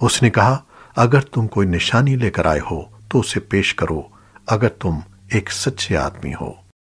اس نے کہا، اگر تم کوئی نشانی لے کر آئے ہو تو اسے پیش کرو، اگر تم ایک سچے آدمی ہو۔